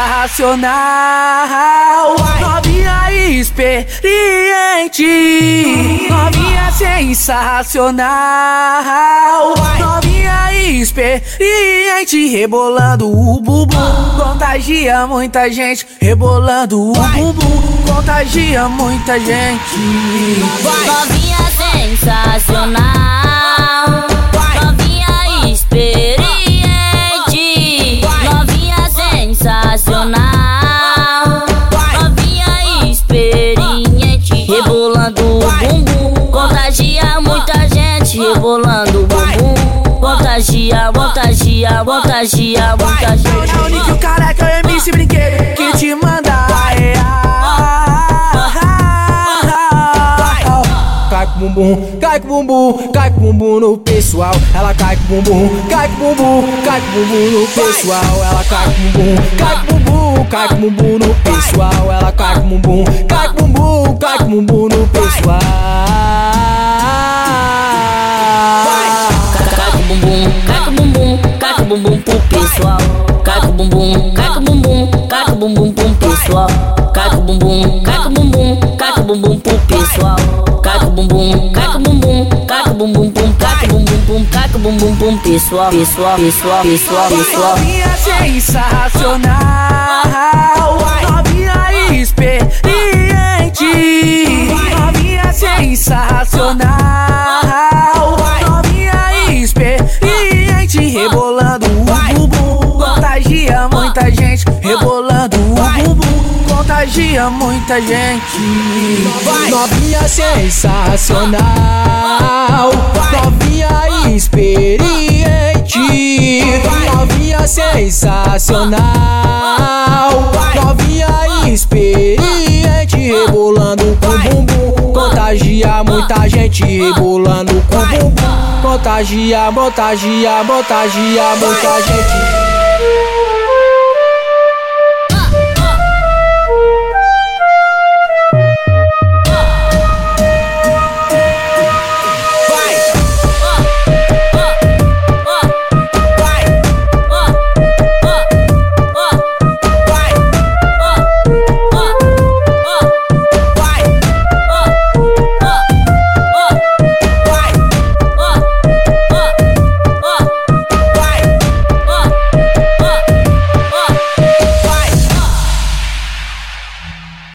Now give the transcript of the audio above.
sensacional. Novinha experiente. Novinha sensacional. Novinha experiente. Rebolando o bumbum. Contagia muita gente. Rebolando o bumbum. Contagia muita gente. Novinha sensacional. Rebolando o bumbum. Contagia, contagia muita gente. É o Nick, o careca, o MC Brinquedo que te manda Cai com bumbum, cai com bumbum, cai com bumbum no pessoal. Ela cai com bumbum, cai com bumbum, cai com bumbum no pessoal. Ela cai com bumbum, cai com bumbum, cai com bumbum no pessoal. Ela cai com bumbum, cai com bumbum, cai com bumbum no pessoal. Bumbum pro pessoal. Cai com bumbum, cai com bumbum, cai com bumbum pro pessoal. Cai com bumbum, cai com bumbum, cai com bumbum pro pessoal. Cai com bumbum, cai com bumbum, cai com bumbum pum, cai com bumbum pum, cai com bumbum pum pessoal, pessoal, pessoal, pessoal, pessoal. Novinha sensacional. Novinha Contagia muita gente. Rebolando o bumbum. Contagia muita gente. Novinha sensacional, novinha experiente, novinha sensacional, novinha experiente, rebolando com bumbum, contagia muita gente, rebolando com bumbum, contagia, contagia, contagia muita gente.